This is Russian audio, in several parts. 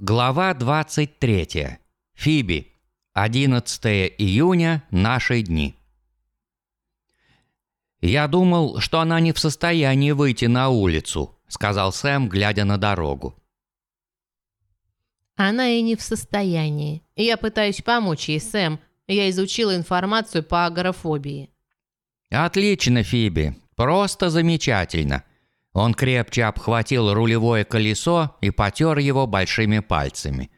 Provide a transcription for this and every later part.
Глава 23. Фиби. 11 июня. Наши дни. «Я думал, что она не в состоянии выйти на улицу», — сказал Сэм, глядя на дорогу. Она и не в состоянии. Я пытаюсь помочь ей, Сэм. Я изучила информацию по агорафобии. «Отлично, Фиби. Просто замечательно». Он крепче обхватил рулевое колесо и потер его большими пальцами.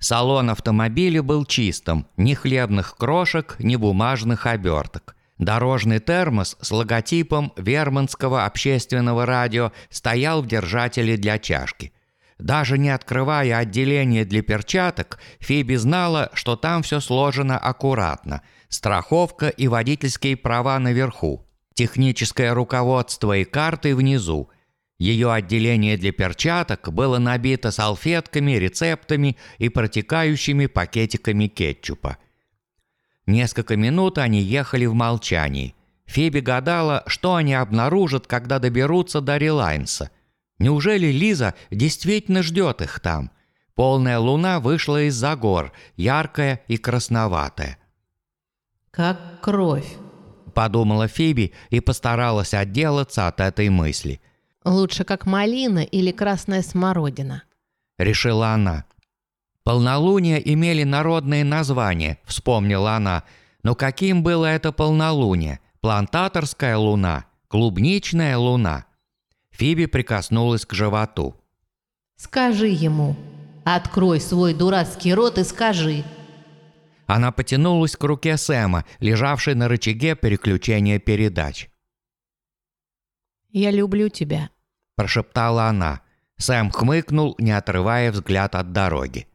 Салон автомобиля был чистым, ни хлебных крошек, ни бумажных оберток. Дорожный термос с логотипом Верманского общественного радио стоял в держателе для чашки. Даже не открывая отделение для перчаток, Фиби знала, что там все сложено аккуратно. Страховка и водительские права наверху. Техническое руководство и карты внизу. Ее отделение для перчаток было набито салфетками, рецептами и протекающими пакетиками кетчупа. Несколько минут они ехали в молчании. Фиби гадала, что они обнаружат, когда доберутся до Релайнса. Неужели Лиза действительно ждет их там? Полная луна вышла из-за гор, яркая и красноватая. «Как кровь», – подумала Фиби и постаралась отделаться от этой мысли. «Лучше как малина или красная смородина», – решила она. Полнолуния имели народные названия, вспомнила она. Но каким было это полнолуние? Плантаторская луна? Клубничная луна? Фиби прикоснулась к животу. «Скажи ему. Открой свой дурацкий рот и скажи». Она потянулась к руке Сэма, лежавшей на рычаге переключения передач. «Я люблю тебя», – прошептала она. Сэм хмыкнул, не отрывая взгляд от дороги.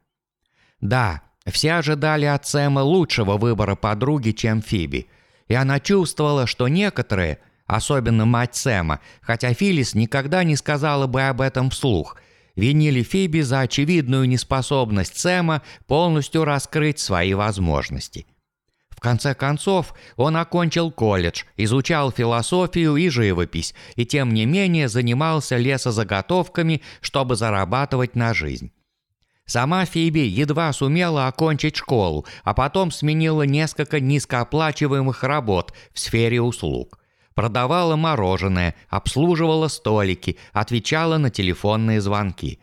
Да, все ожидали от Сэма лучшего выбора подруги, чем Фиби. И она чувствовала, что некоторые – особенно мать Сэма, хотя Филлис никогда не сказала бы об этом вслух, винили Фиби за очевидную неспособность Сэма полностью раскрыть свои возможности. Конце концов, он окончил колледж, изучал философию и живопись, и тем не менее занимался лесозаготовками, чтобы зарабатывать на жизнь. Сама Фиби едва сумела окончить школу, а потом сменила несколько низкооплачиваемых работ в сфере услуг продавала мороженое, обслуживала столики, отвечала на телефонные звонки.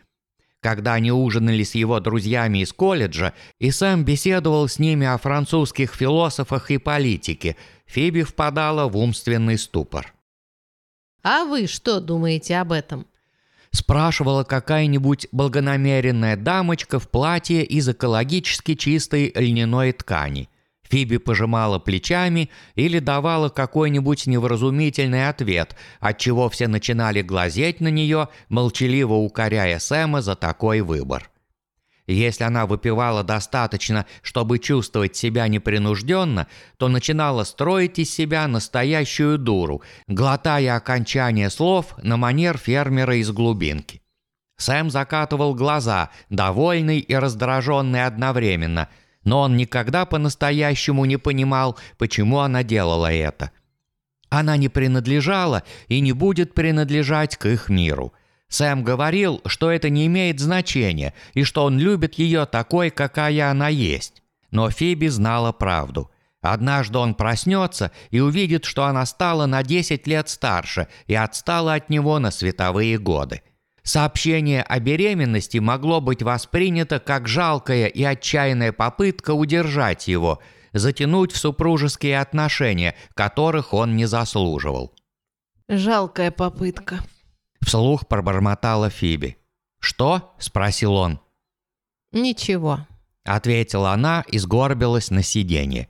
Когда они ужинали с его друзьями из колледжа, и сам беседовал с ними о французских философах и политике, Фиби впадала в умственный ступор. «А вы что думаете об этом?» спрашивала какая-нибудь благонамеренная дамочка в платье из экологически чистой льняной ткани – Фиби пожимала плечами или давала какой-нибудь невразумительный ответ, отчего все начинали глазеть на нее, молчаливо укоряя Сэма за такой выбор. Если она выпивала достаточно, чтобы чувствовать себя непринужденно, то начинала строить из себя настоящую дуру, глотая окончание слов на манер фермера из глубинки. Сэм закатывал глаза, довольный и раздраженный одновременно – но он никогда по-настоящему не понимал, почему она делала это. Она не принадлежала и не будет принадлежать к их миру. Сэм говорил, что это не имеет значения и что он любит ее такой, какая она есть. Но Фиби знала правду. Однажды он проснется и увидит, что она стала на 10 лет старше и отстала от него на световые годы. Сообщение о беременности могло быть воспринято как жалкая и отчаянная попытка удержать его, затянуть в супружеские отношения, которых он не заслуживал. «Жалкая попытка», — вслух пробормотала Фиби. «Что?» — спросил он. «Ничего», — ответила она и сгорбилась на сиденье.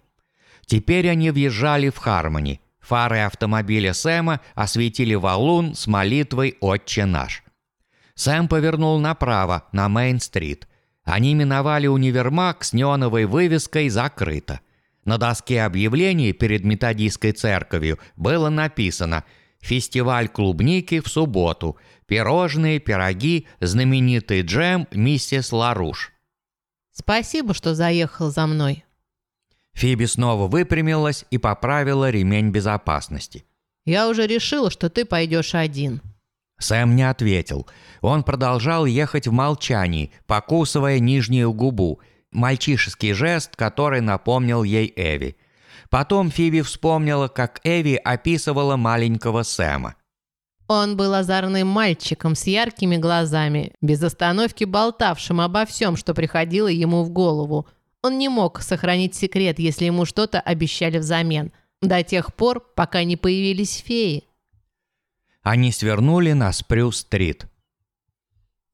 Теперь они въезжали в Хармони. Фары автомобиля Сэма осветили валун с молитвой «Отче наш». Сэм повернул направо, на Мейн-стрит. Они миновали универмаг с неоновой вывеской «Закрыто». На доске объявлений перед методистской церковью было написано «Фестиваль клубники в субботу. Пирожные, пироги, знаменитый джем миссис Ларуш». «Спасибо, что заехал за мной». Фиби снова выпрямилась и поправила ремень безопасности. «Я уже решила, что ты пойдешь один». Сэм не ответил. Он продолжал ехать в молчании, покусывая нижнюю губу, мальчишеский жест, который напомнил ей Эви. Потом Фиби вспомнила, как Эви описывала маленького Сэма. Он был озорным мальчиком с яркими глазами, без остановки болтавшим обо всем, что приходило ему в голову. Он не мог сохранить секрет, если ему что-то обещали взамен, до тех пор, пока не появились феи. Они свернули на Спрю-стрит.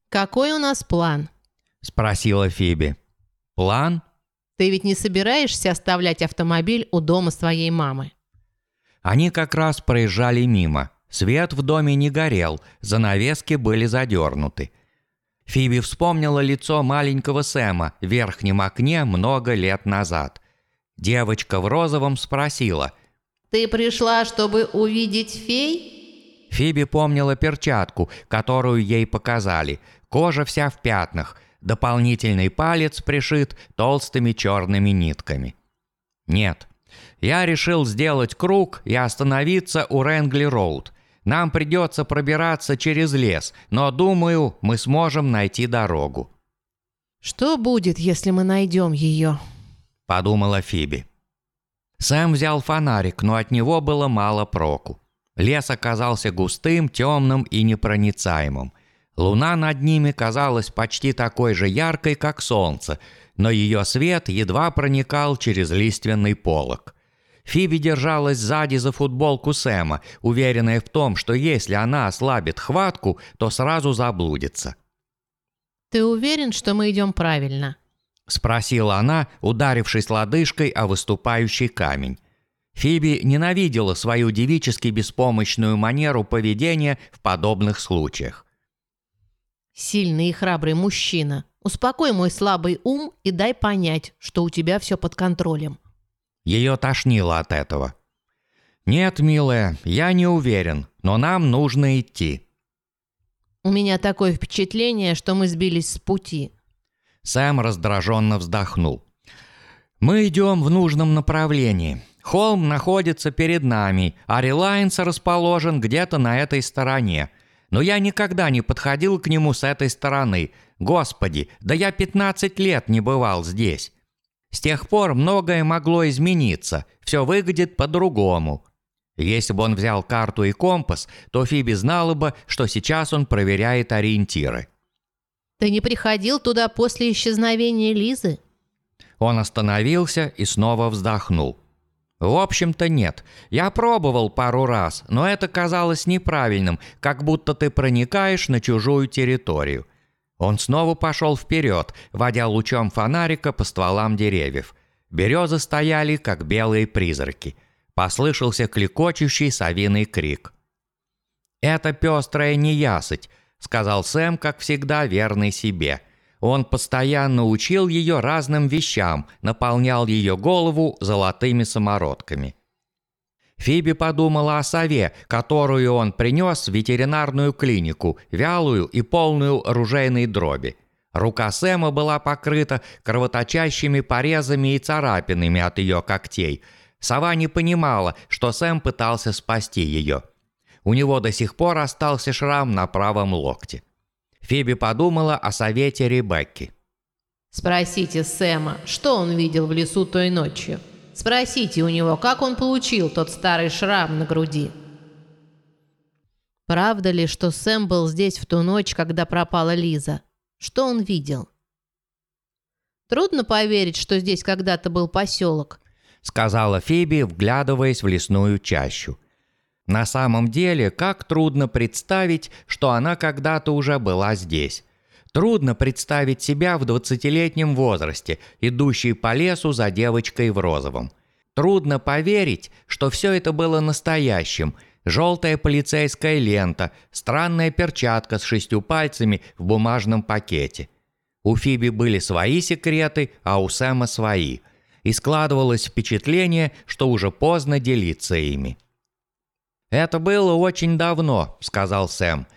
«Какой у нас план?» – спросила Фиби. «План?» «Ты ведь не собираешься оставлять автомобиль у дома своей мамы?» Они как раз проезжали мимо. Свет в доме не горел, занавески были задернуты. Фиби вспомнила лицо маленького Сэма в верхнем окне много лет назад. Девочка в розовом спросила. «Ты пришла, чтобы увидеть фей?» Фиби помнила перчатку, которую ей показали. Кожа вся в пятнах. Дополнительный палец пришит толстыми черными нитками. «Нет. Я решил сделать круг и остановиться у Рэнгли-Роуд. Нам придется пробираться через лес, но, думаю, мы сможем найти дорогу». «Что будет, если мы найдем ее?» – подумала Фиби. Сэм взял фонарик, но от него было мало проку. Лес оказался густым, темным и непроницаемым. Луна над ними казалась почти такой же яркой, как солнце, но ее свет едва проникал через лиственный полог. Фиби держалась сзади за футболку Сэма, уверенная в том, что если она ослабит хватку, то сразу заблудится. «Ты уверен, что мы идем правильно?» – спросила она, ударившись лодыжкой о выступающий камень. Фиби ненавидела свою девически беспомощную манеру поведения в подобных случаях. «Сильный и храбрый мужчина, успокой мой слабый ум и дай понять, что у тебя все под контролем». Ее тошнило от этого. «Нет, милая, я не уверен, но нам нужно идти». «У меня такое впечатление, что мы сбились с пути». Сэм раздраженно вздохнул. «Мы идем в нужном направлении. Холм находится перед нами, а Релайнс расположен где-то на этой стороне. Но я никогда не подходил к нему с этой стороны. Господи, да я 15 лет не бывал здесь. С тех пор многое могло измениться, все выглядит по-другому. Если бы он взял карту и компас, то Фиби знала бы, что сейчас он проверяет ориентиры. «Ты не приходил туда после исчезновения Лизы?» Он остановился и снова вздохнул. «В общем-то нет. Я пробовал пару раз, но это казалось неправильным, как будто ты проникаешь на чужую территорию. Он снова пошел вперед, водя лучом фонарика по стволам деревьев. Березы стояли, как белые призраки. Послышался кликочущий совиный крик. «Это пестрая неясыть», — сказал Сэм, как всегда, верный себе. Он постоянно учил ее разным вещам, наполнял ее голову золотыми самородками. Фиби подумала о сове, которую он принес в ветеринарную клинику, вялую и полную ружейной дроби. Рука Сэма была покрыта кровоточащими порезами и царапинами от ее когтей. Сова не понимала, что Сэм пытался спасти ее. У него до сих пор остался шрам на правом локте. Фиби подумала о совете Ребекки. «Спросите Сэма, что он видел в лесу той ночью?» Спросите у него, как он получил тот старый шрам на груди. Правда ли, что Сэм был здесь в ту ночь, когда пропала Лиза? Что он видел? Трудно поверить, что здесь когда-то был поселок, сказала Фиби, вглядываясь в лесную чащу. На самом деле, как трудно представить, что она когда-то уже была здесь. Трудно представить себя в двадцатилетнем возрасте, идущей по лесу за девочкой в розовом. Трудно поверить, что все это было настоящим. Желтая полицейская лента, странная перчатка с шестью пальцами в бумажном пакете. У Фиби были свои секреты, а у Сэма свои. И складывалось впечатление, что уже поздно делиться ими. «Это было очень давно», — сказал Сэм.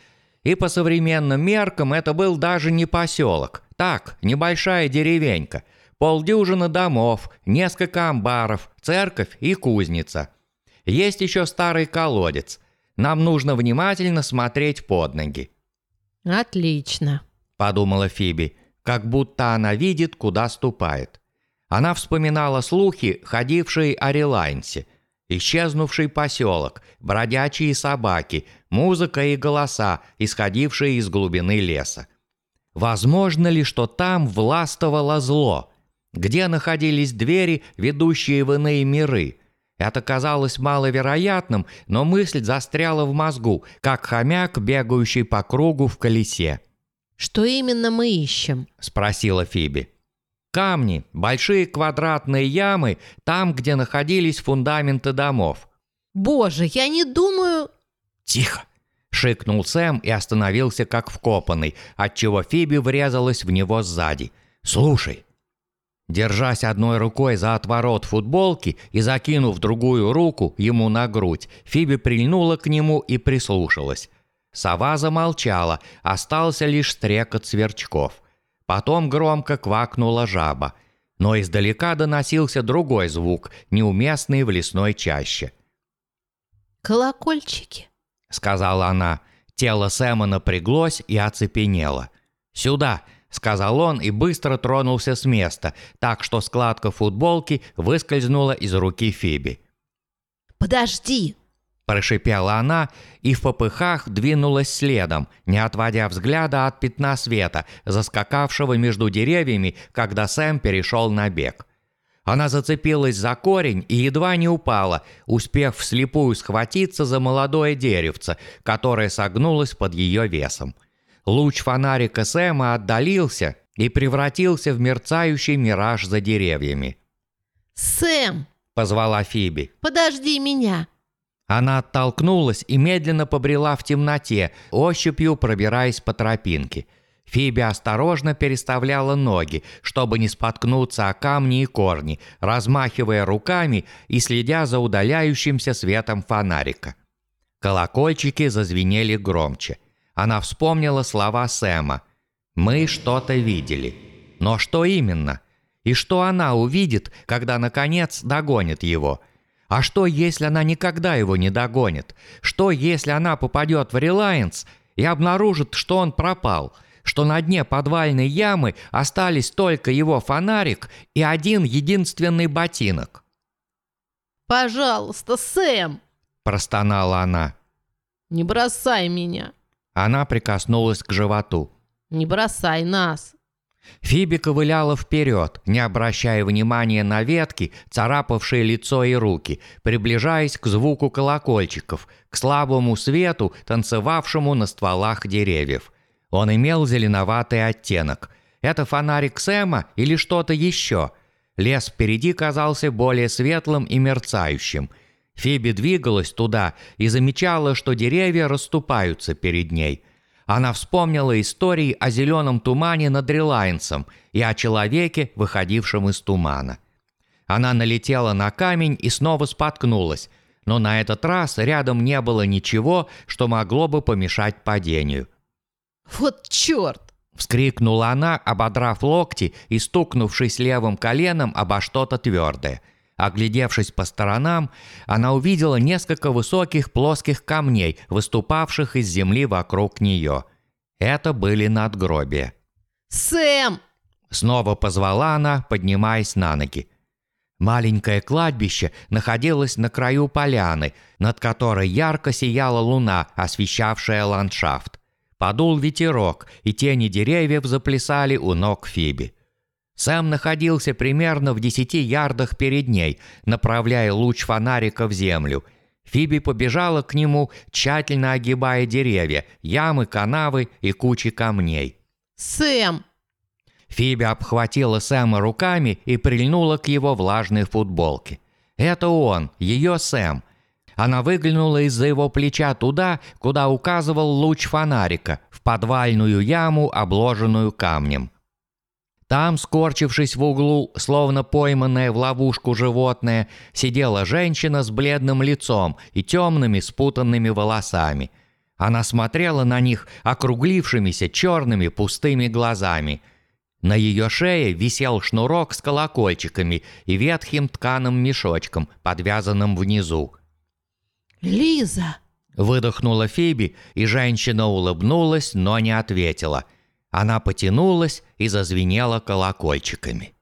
И по современным меркам это был даже не поселок. Так, небольшая деревенька. Полдюжины домов, несколько амбаров, церковь и кузница. Есть еще старый колодец. нам нужно внимательно смотреть под ноги. Отлично. Подумала Фиби, как будто она видит, куда ступает. Она вспоминала слухи, ходившие о Релайнсе. Исчезнувший поселок, бродячие собаки, музыка и голоса, исходившие из глубины леса. Возможно ли, что там властвовало зло? Где находились двери, ведущие в иные миры? Это казалось маловероятным, но мысль застряла в мозгу, как хомяк, бегающий по кругу в колесе. «Что именно мы ищем?» – спросила Фиби. Камни, большие квадратные ямы, там, где находились фундаменты домов. «Боже, я не думаю...» «Тихо!» – шикнул Сэм и остановился как вкопанный, отчего Фиби врезалась в него сзади. «Слушай!» Держась одной рукой за отворот футболки и закинув другую руку ему на грудь, Фиби прильнула к нему и прислушалась. Сова замолчала, остался лишь стрекот сверчков – Потом громко квакнула жаба, но издалека доносился другой звук, неуместный в лесной чаще. «Колокольчики», — сказала она. Тело Сэма напряглось и оцепенело. «Сюда!» — сказал он и быстро тронулся с места, так что складка футболки выскользнула из руки Фиби. «Подожди!» Прошипела она и в попыхах двинулась следом, не отводя взгляда от пятна света, заскакавшего между деревьями, когда Сэм перешел на бег. Она зацепилась за корень и едва не упала, успев вслепую схватиться за молодое деревце, которое согнулось под ее весом. Луч фонарика Сэма отдалился и превратился в мерцающий мираж за деревьями. «Сэм!» – позвала Фиби. «Подожди меня!» Она оттолкнулась и медленно побрела в темноте, ощупью пробираясь по тропинке. Фиби осторожно переставляла ноги, чтобы не споткнуться о камни и корни, размахивая руками и следя за удаляющимся светом фонарика. Колокольчики зазвенели громче. Она вспомнила слова Сэма. «Мы что-то видели». Но что именно? И что она увидит, когда, наконец, догонит его – а что, если она никогда его не догонит? Что, если она попадет в Релайнс и обнаружит, что он пропал? Что на дне подвальной ямы остались только его фонарик и один единственный ботинок? «Пожалуйста, Сэм!» – простонала она. «Не бросай меня!» Она прикоснулась к животу. «Не бросай нас!» Фиби ковыляла вперед, не обращая внимания на ветки, царапавшие лицо и руки, приближаясь к звуку колокольчиков, к слабому свету, танцевавшему на стволах деревьев. Он имел зеленоватый оттенок. Это фонарик Сэма или что-то еще? Лес впереди казался более светлым и мерцающим. Фиби двигалась туда и замечала, что деревья расступаются перед ней – она вспомнила истории о зеленом тумане над Релайнсом и о человеке, выходившем из тумана. Она налетела на камень и снова споткнулась, но на этот раз рядом не было ничего, что могло бы помешать падению. «Вот черт!» – вскрикнула она, ободрав локти и стукнувшись левым коленом обо что-то твердое – Оглядевшись по сторонам, она увидела несколько высоких плоских камней, выступавших из земли вокруг нее. Это были надгробия. «Сэм!» Снова позвала она, поднимаясь на ноги. Маленькое кладбище находилось на краю поляны, над которой ярко сияла луна, освещавшая ландшафт. Подул ветерок, и тени деревьев заплясали у ног Фиби. Сэм находился примерно в десяти ярдах перед ней, направляя луч фонарика в землю. Фиби побежала к нему, тщательно огибая деревья, ямы, канавы и кучи камней. «Сэм!» Фиби обхватила Сэма руками и прильнула к его влажной футболке. «Это он, ее Сэм». Она выглянула из-за его плеча туда, куда указывал луч фонарика, в подвальную яму, обложенную камнем. Там, скорчившись в углу, словно пойманное в ловушку животное, сидела женщина с бледным лицом и темными спутанными волосами. Она смотрела на них округлившимися черными пустыми глазами. На ее шее висел шнурок с колокольчиками и ветхим тканым мешочком, подвязанным внизу. «Лиза!» Выдохнула Фиби, и женщина улыбнулась, но не ответила. Она потянулась и зазвенела колокольчиками.